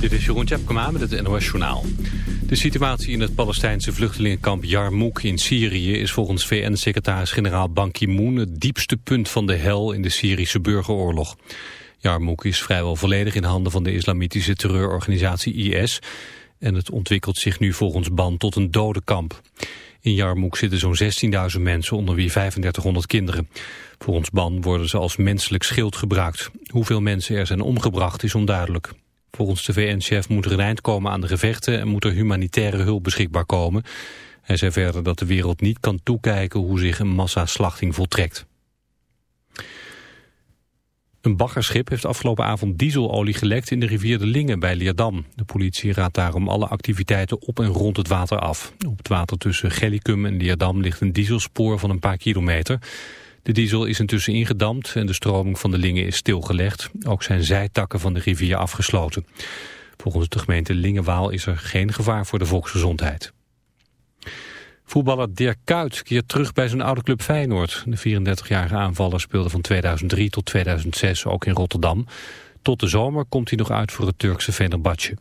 Dit is Jeroen Tjepkema met het NOS Journaal. De situatie in het Palestijnse vluchtelingenkamp Yarmouk in Syrië... is volgens VN-secretaris-generaal Ban Ki-moon... het diepste punt van de hel in de Syrische burgeroorlog. Yarmouk is vrijwel volledig in handen van de islamitische terreurorganisatie IS... en het ontwikkelt zich nu volgens Ban tot een dodenkamp. In Yarmouk zitten zo'n 16.000 mensen, onder wie 3500 kinderen. Volgens Ban worden ze als menselijk schild gebruikt. Hoeveel mensen er zijn omgebracht is onduidelijk. Volgens de VN-chef moet er een eind komen aan de gevechten en moet er humanitaire hulp beschikbaar komen. Hij zei verder dat de wereld niet kan toekijken hoe zich een massaslachting voltrekt. Een baggerschip heeft afgelopen avond dieselolie gelekt in de rivier de Lingen bij Leerdam. De politie raadt daarom alle activiteiten op en rond het water af. Op het water tussen Gellicum en Leerdam ligt een dieselspoor van een paar kilometer. De diesel is intussen ingedampt en de stroming van de Lingen is stilgelegd. Ook zijn zijtakken van de rivier afgesloten. Volgens de gemeente Lingenwaal is er geen gevaar voor de volksgezondheid. Voetballer Dirk Kuyt keert terug bij zijn oude club Feyenoord. De 34-jarige aanvaller speelde van 2003 tot 2006 ook in Rotterdam. Tot de zomer komt hij nog uit voor het Turkse Fenerbahce.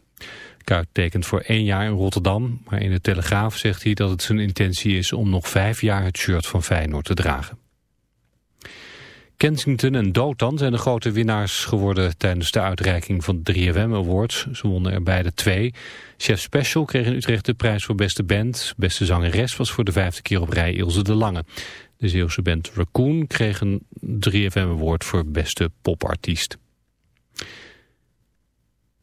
Kuyt tekent voor één jaar in Rotterdam, maar in de Telegraaf zegt hij dat het zijn intentie is om nog vijf jaar het shirt van Feyenoord te dragen. Kensington en Dotan zijn de grote winnaars geworden tijdens de uitreiking van de 3FM Awards. Ze wonnen er beide twee. Chef Special kreeg in Utrecht de prijs voor beste band. Beste zangeres was voor de vijfde keer op rij Ilse de Lange. De Zeeuwse band Raccoon kreeg een 3FM Award voor beste popartiest.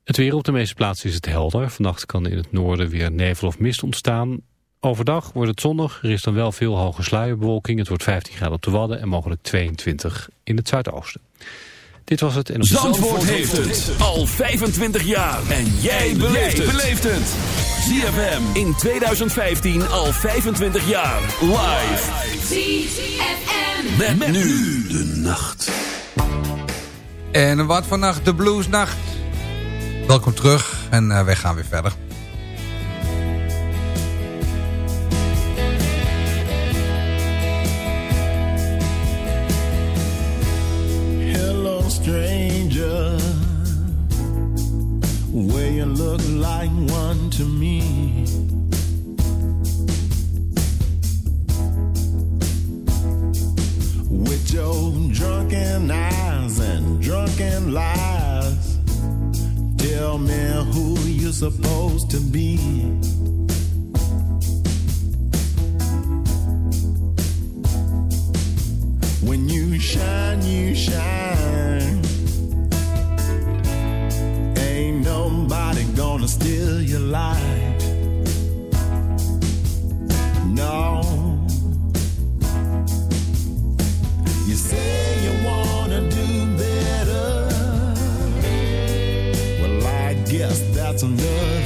Het weer op de meeste plaatsen is het helder. Vannacht kan in het noorden weer nevel of mist ontstaan. Overdag wordt het zonnig, er is dan wel veel hoge sluierbewolking. Het wordt 15 graden op de Wadden en mogelijk 22 in het zuidoosten. Dit was het. En op Zandvoort heeft het al 25 jaar. En jij beleeft het. ZFM in 2015 al 25 jaar. Live. ZFM. Met, met nu de nacht. En wat vannacht de bluesnacht. Welkom terug en uh, wij gaan weer verder. Stranger. Way you look like one to me. With your drunken eyes and drunken lies, tell me who you're supposed to be. When you shine, you shine. Ain't nobody gonna steal your light. No. You say you wanna do better. Well, I guess that's another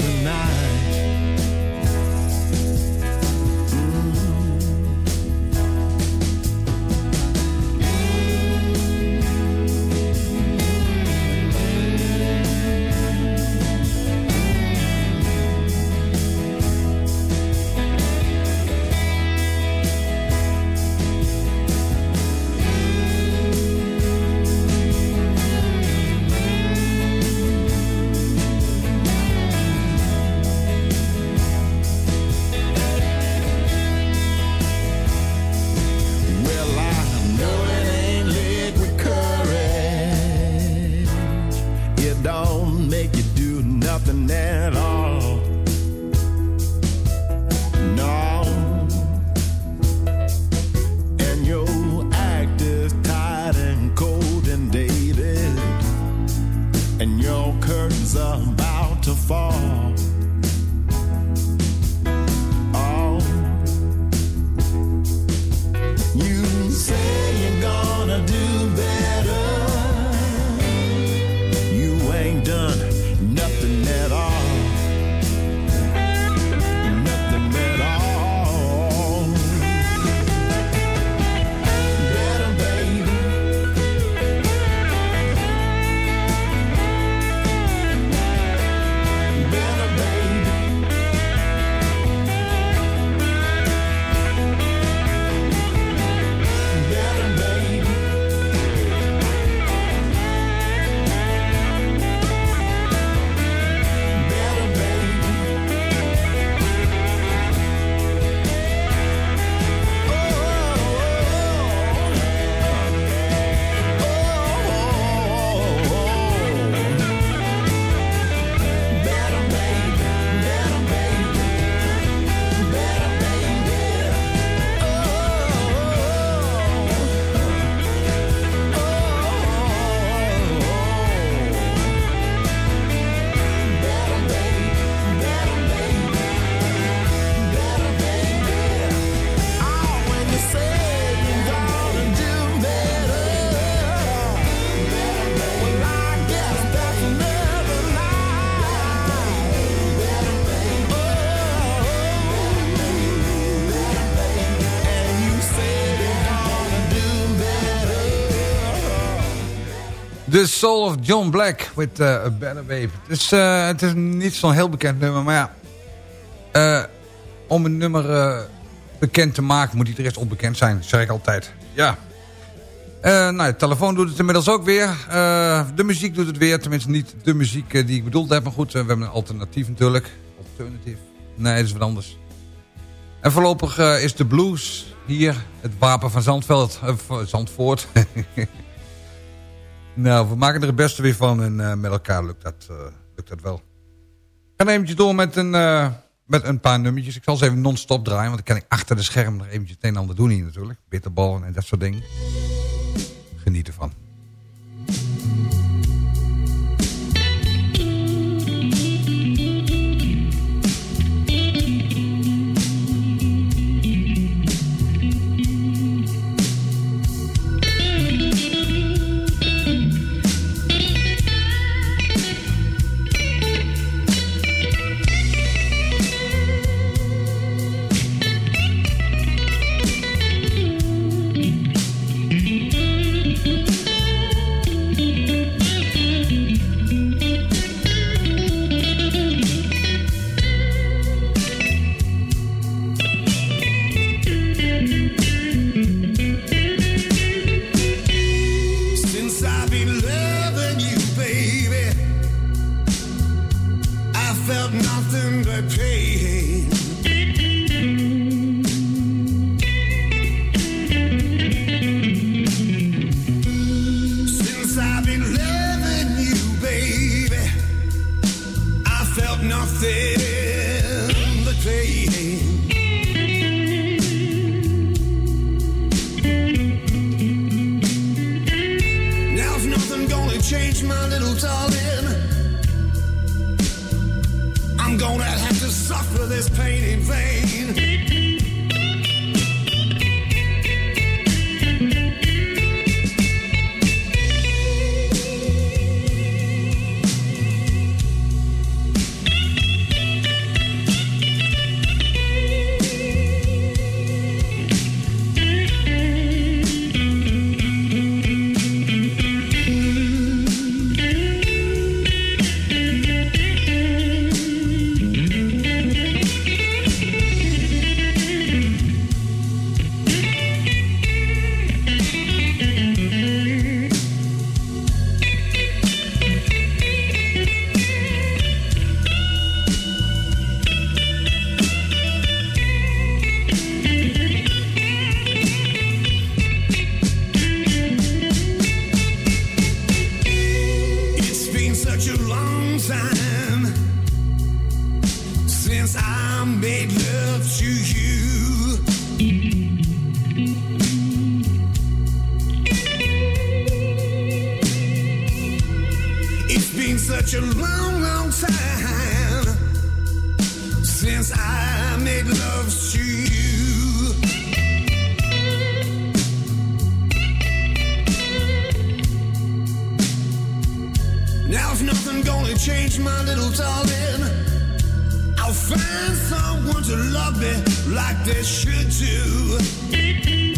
The Soul of John Black with uh, A Better Babe. Het is, uh, het is niet zo'n heel bekend nummer, maar ja... Uh, om een nummer bekend te maken moet hij er eerst onbekend zijn, zeg ik altijd. Ja. nou, de telefoon doet het inmiddels ook weer. de muziek doet het weer, tenminste niet de muziek die ik bedoeld heb. Maar goed, we hebben een alternatief natuurlijk. Alternatief. Nee, dat is wat anders. En voorlopig is de blues hier, het wapen van Zandveld, Zandvoort... Nou, we maken er het beste weer van en uh, met elkaar lukt dat, uh, lukt dat wel. Ik ga eventjes door met een, uh, met een paar nummertjes. Ik zal ze even non-stop draaien, want dan kan ik achter de scherm nog eventjes het een en ander doen hier natuurlijk. Bitterballen en dat soort dingen. Geniet ervan. felt nothing but pain. change, my little darling. I'll find someone to love me like they should do.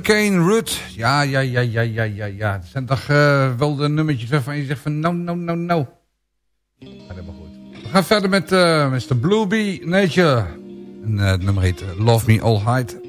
Hurricane root, Ja, ja, ja, ja, ja, ja, ja. Het zijn toch eh, wel de nummertjes waarvan je zegt van nou, nou, nou, nou. Helemaal goed. We gaan verder met eh, uh, Mr. Bluebee Nature. En, eh, het nummer heet Love Me All Hide.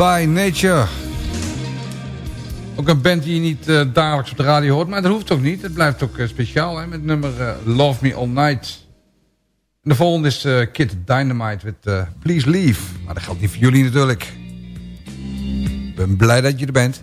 By Nature. Ook een band die je niet uh, dagelijks op de radio hoort, maar dat hoeft ook niet. Het blijft ook uh, speciaal hè, met nummer uh, Love Me All Night. De volgende is Kid Dynamite met Please Leave. Maar dat geldt niet voor jullie natuurlijk. Ik ben blij dat je er bent.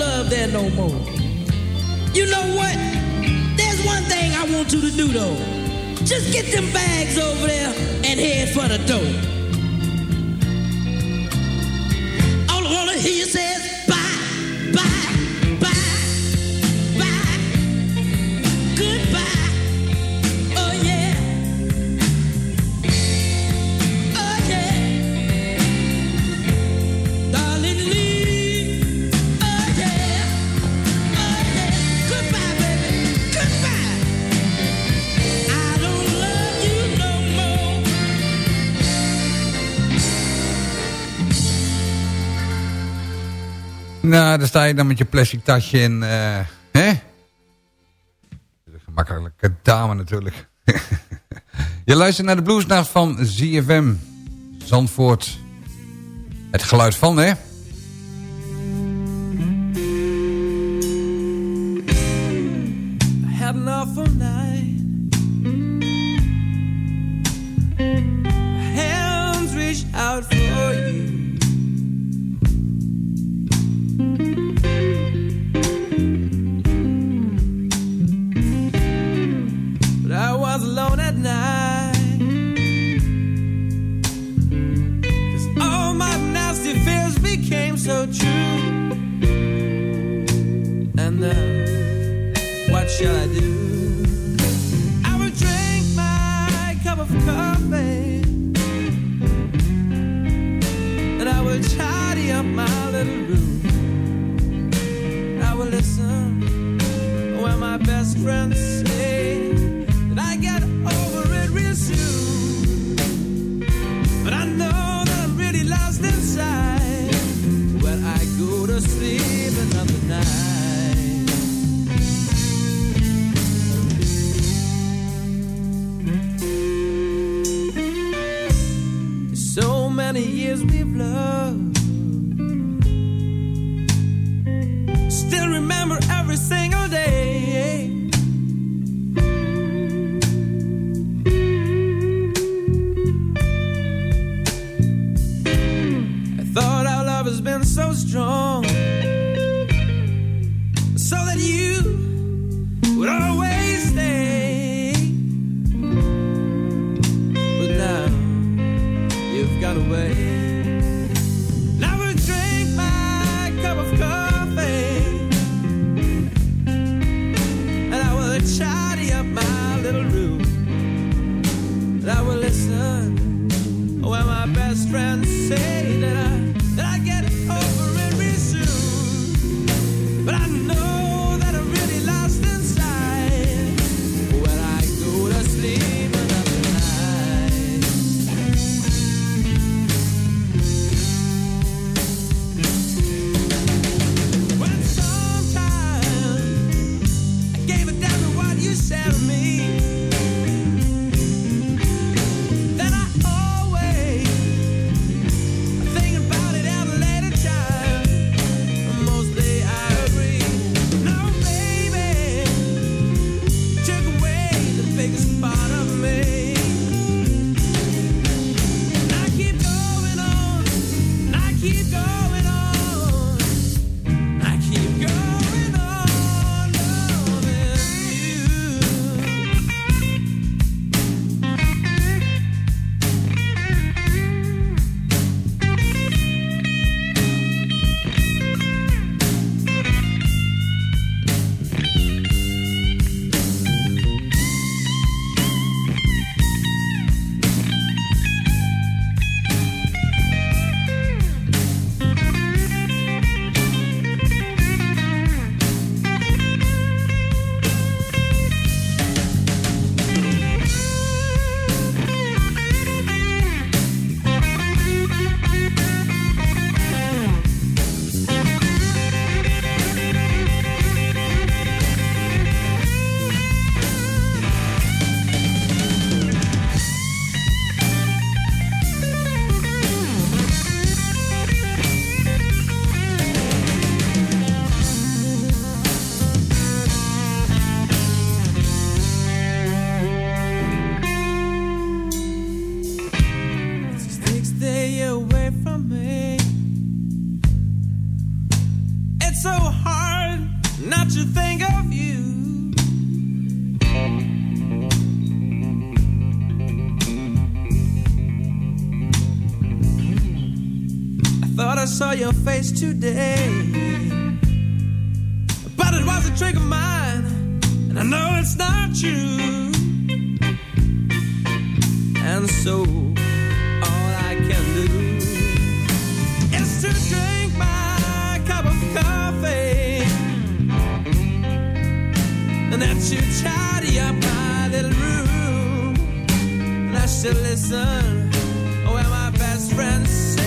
love there no more. You know what? There's one thing I want you to do though. Just get them bags over there and head for the door. All I wanna hear is Nou, daar sta je dan met je plastic tasje en... Uh, hè? Gemakkelijke dame natuurlijk. je luistert naar de bluesnacht van ZFM. Zandvoort. Het geluid van, hè? had enough so true. And now, what shall I do? I will drink my cup of coffee, and I will tidy up my little room. I will listen when my best friends face today. But it was a trick of mine, and I know it's not you. And so, all I can do is to drink my cup of coffee, and that you tidy up my little room. And I should listen oh, where my best friends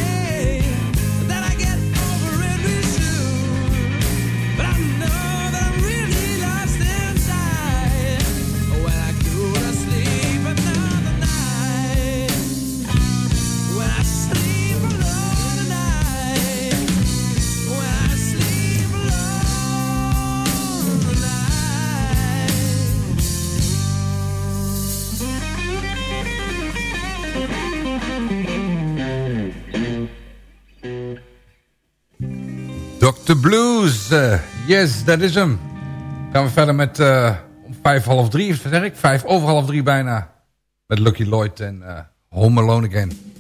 The Blues. Uh, yes, dat is hem. Gaan we verder met uh, om vijf, half drie, zeg ik? Vijf over half drie bijna. Met Lucky Lloyd en uh, Home Alone Again.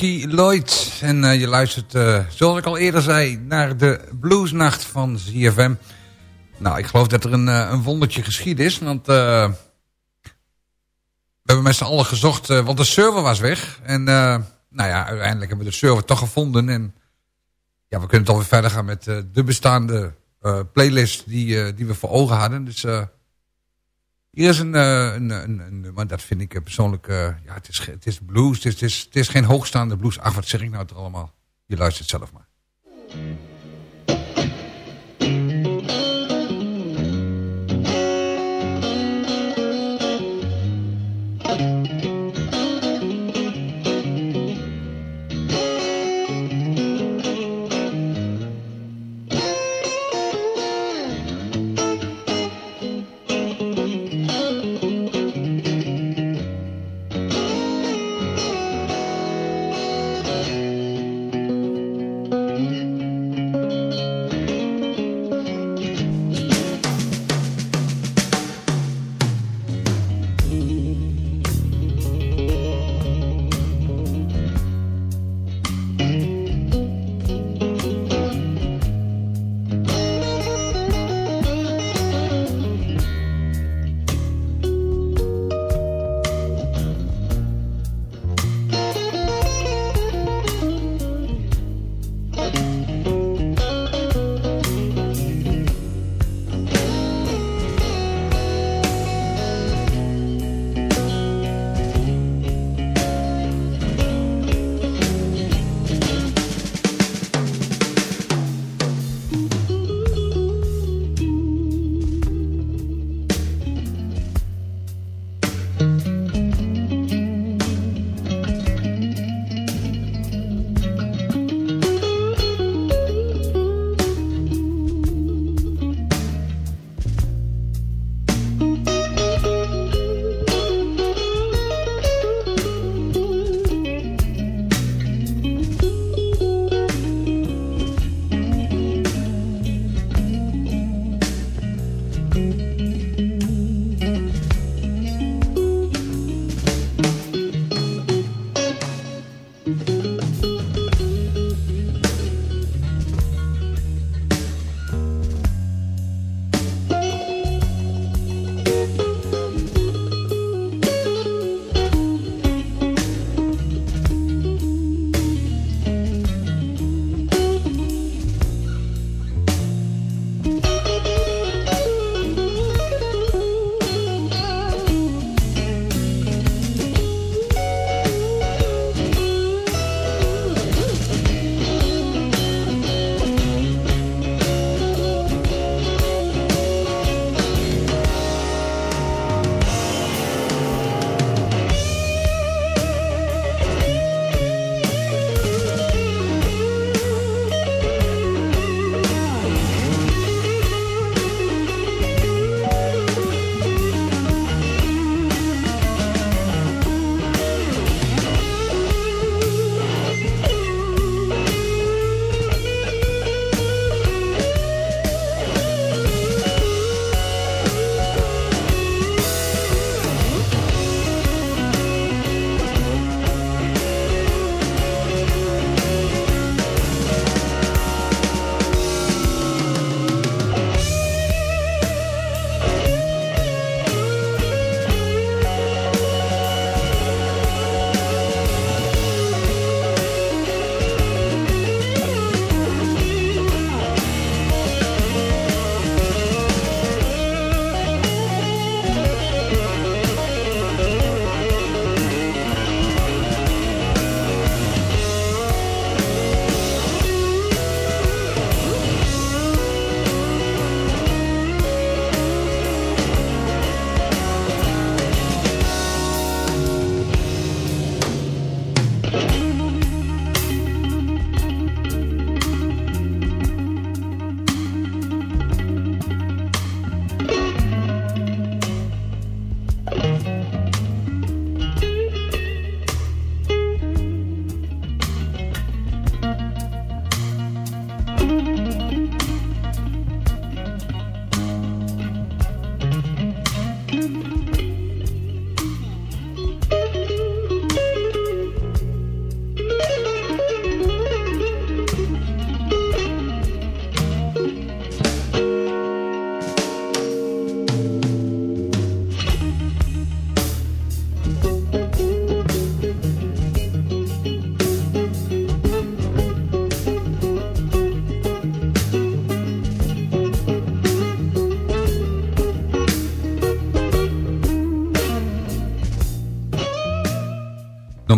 Lloyd. En uh, je luistert, uh, zoals ik al eerder zei, naar de bluesnacht van ZFM. Nou, ik geloof dat er een, uh, een wondertje geschied is. Want we hebben met z'n allen gezocht, want de server was weg. En nou ja, uiteindelijk hebben we de server toch gevonden. En ja, we kunnen toch weer verder gaan met de bestaande playlist die, die we voor ogen hadden. Dus... Hier is een, uh, een, een, een nummer, dat vind ik persoonlijk... Uh, ja, het is, het is blues, het is, het, is, het geen hoogstaande blues. Ach, wat zeg ik nou toch allemaal? Je luistert zelf maar.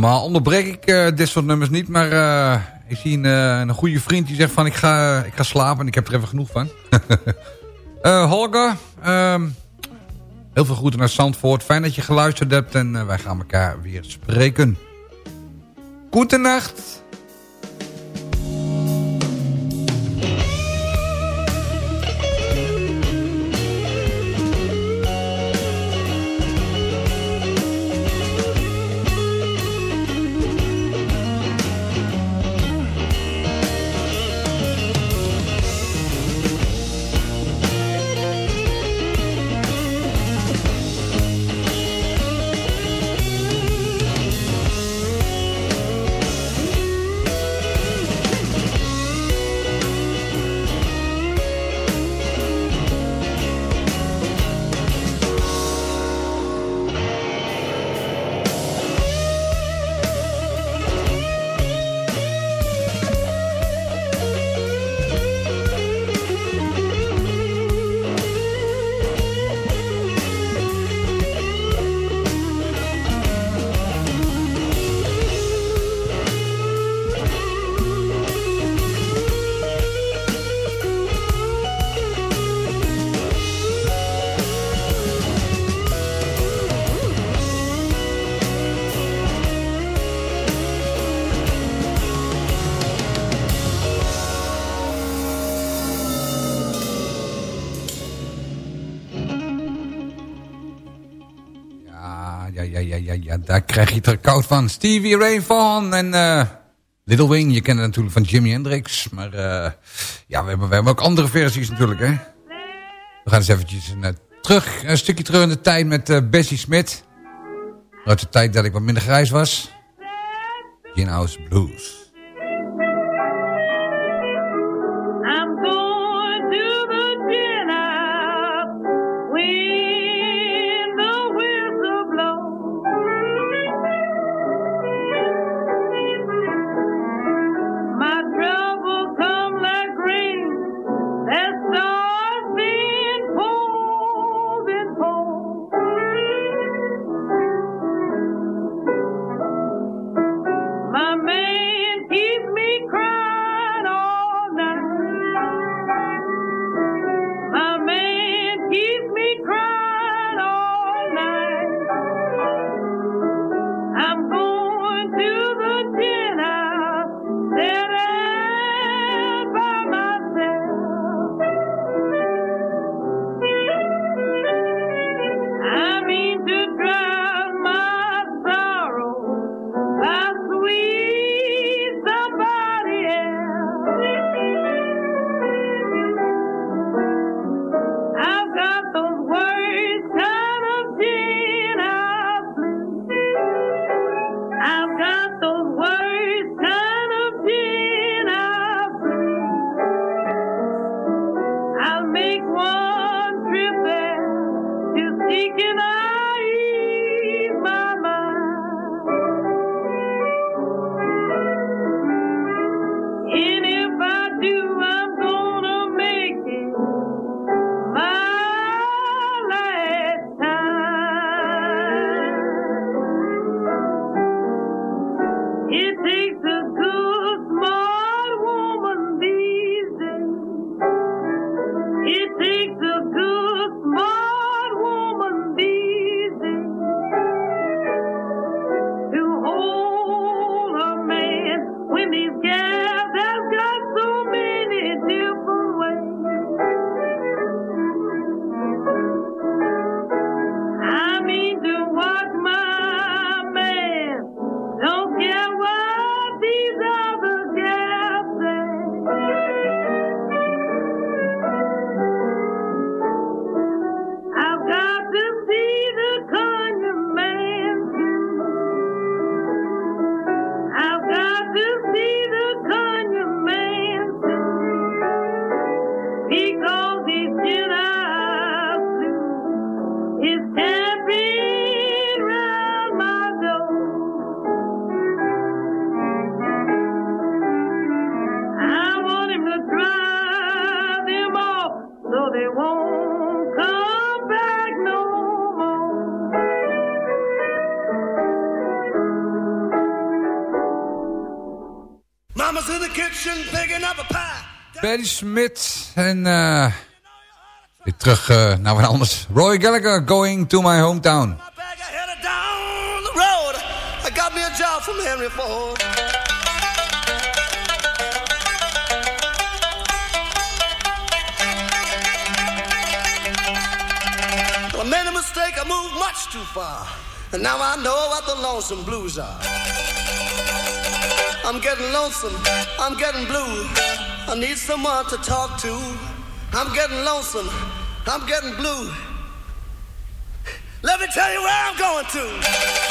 Normaal onderbreek ik eh, dit soort nummers niet, maar eh, ik zie een, eh, een goede vriend die zegt van ik ga, ik ga slapen en ik heb er even genoeg van. Holger, ehm, heel veel groeten naar Zandvoort. Fijn dat je geluisterd hebt en wij gaan elkaar weer spreken. Goedenacht. Ja, ja, ja, ja, daar krijg je het er koud van. Stevie Ray Vaughan en eh, Little Wing. Je kent het natuurlijk van Jimi Hendrix. Maar eh, ja, we hebben, we hebben ook andere versies natuurlijk, hè. We gaan eens eventjes eh, terug, een stukje terug in de tijd met Bessie Smith. Uit de tijd dat ik wat minder grijs was. House Blues. Paddy Smith en eh weer terug eh, naar wat anders. Roy Gallagher, Going to My Hometown. I made a mistake, I moved much too far. And now I know what the lonesome blues are. I'm getting lonesome, I'm getting blue. I need someone to talk to. I'm getting lonesome, I'm getting blue. Let me tell you where I'm going to.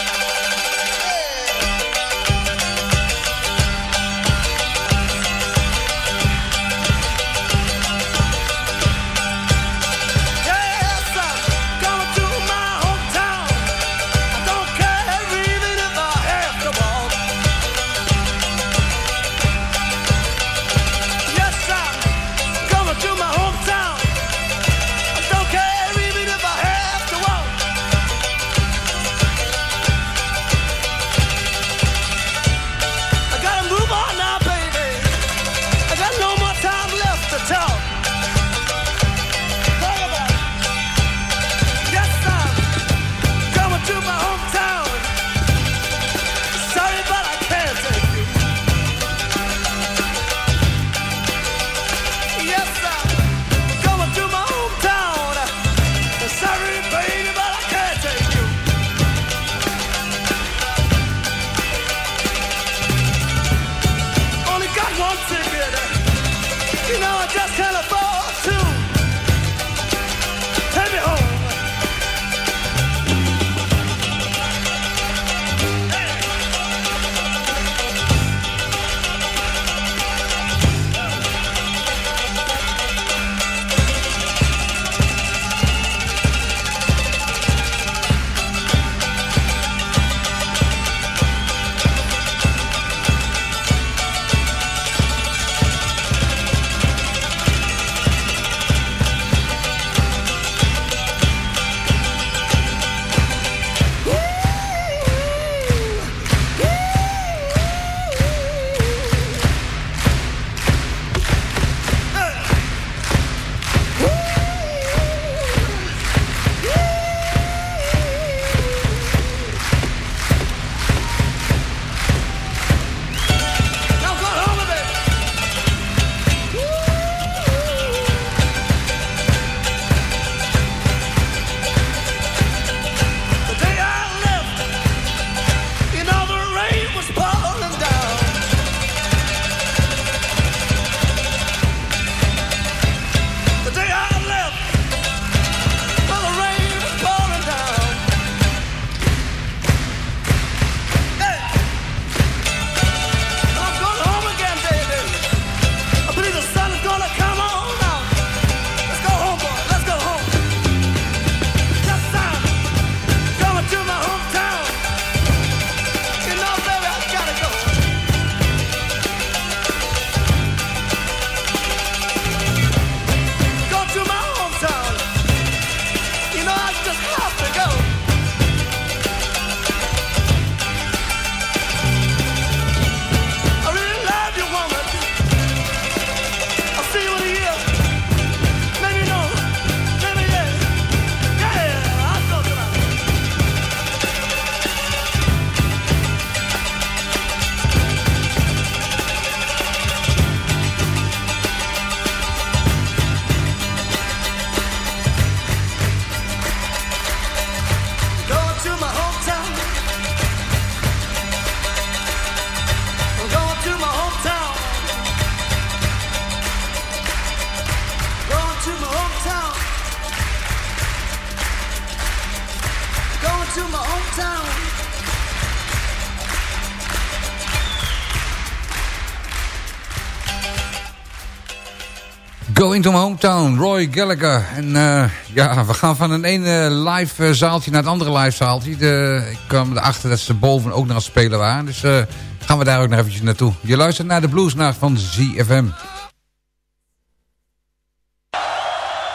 Going to my hometown, Roy Gallagher. En eh, ja, we gaan van een ene live eh, zaaltje naar het andere live zaaltje. De, ik kwam erachter dat ze boven ook nog aan het spelen waren. Dus eh, gaan we daar ook nog eventjes naartoe. Je luistert naar de bluesnacht van ZFM.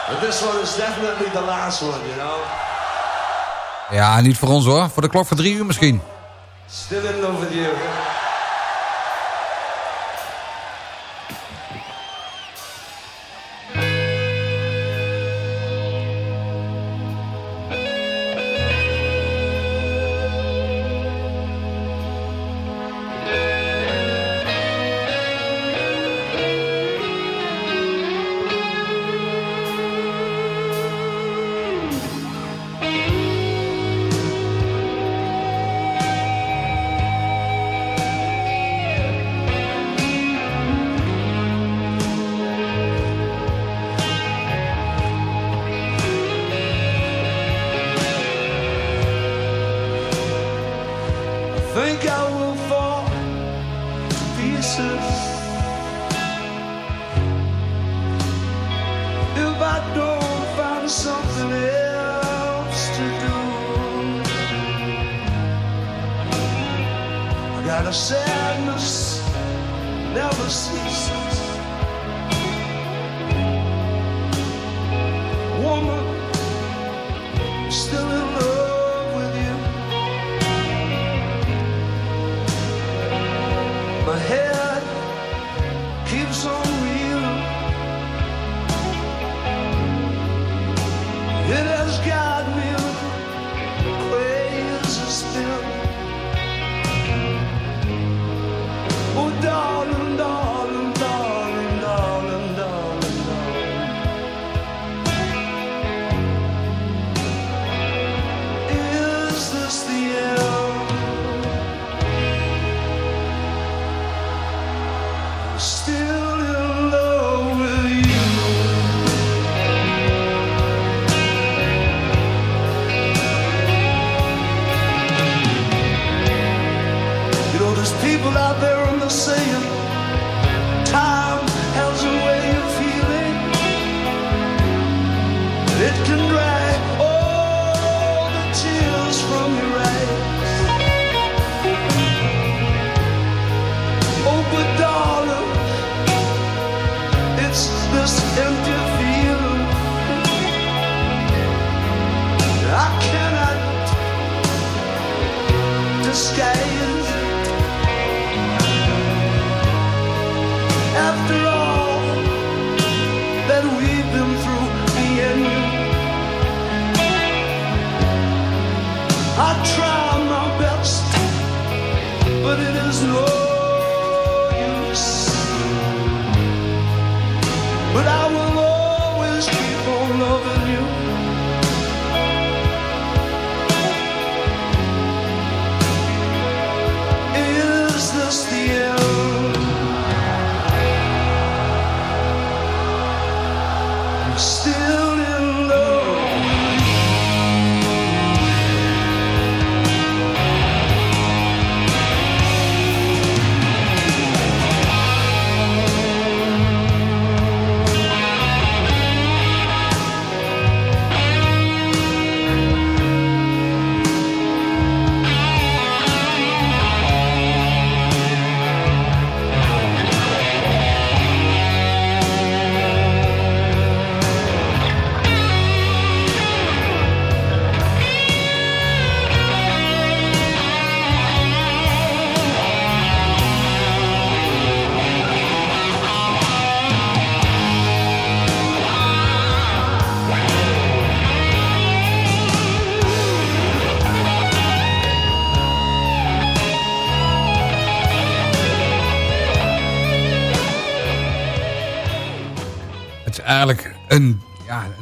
But this one is definitely the last one, you know. Ja, niet voor ons hoor. Voor de klok van drie uur misschien. Still in love with you. Got a sadness never ceases. Woman, still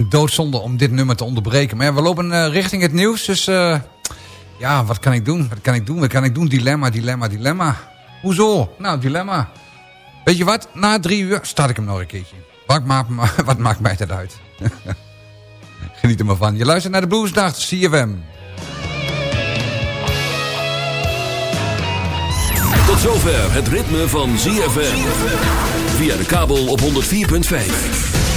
doodzonde om dit nummer te onderbreken. Maar we lopen eh, richting het nieuws. Dus eh, ja, wat kan ik doen? Wat kan ik doen? Wat kan ik doen? Dilemma, dilemma, dilemma. Hoezo? Nou, dilemma. Weet je wat? Na drie uur start ik hem nog een keertje. Wat maakt, wat maakt mij dat uit? Geniet er maar van. Je luistert naar de Bluesdag, CFM. Tot zover het ritme van ZFM. Via de kabel op 104.5.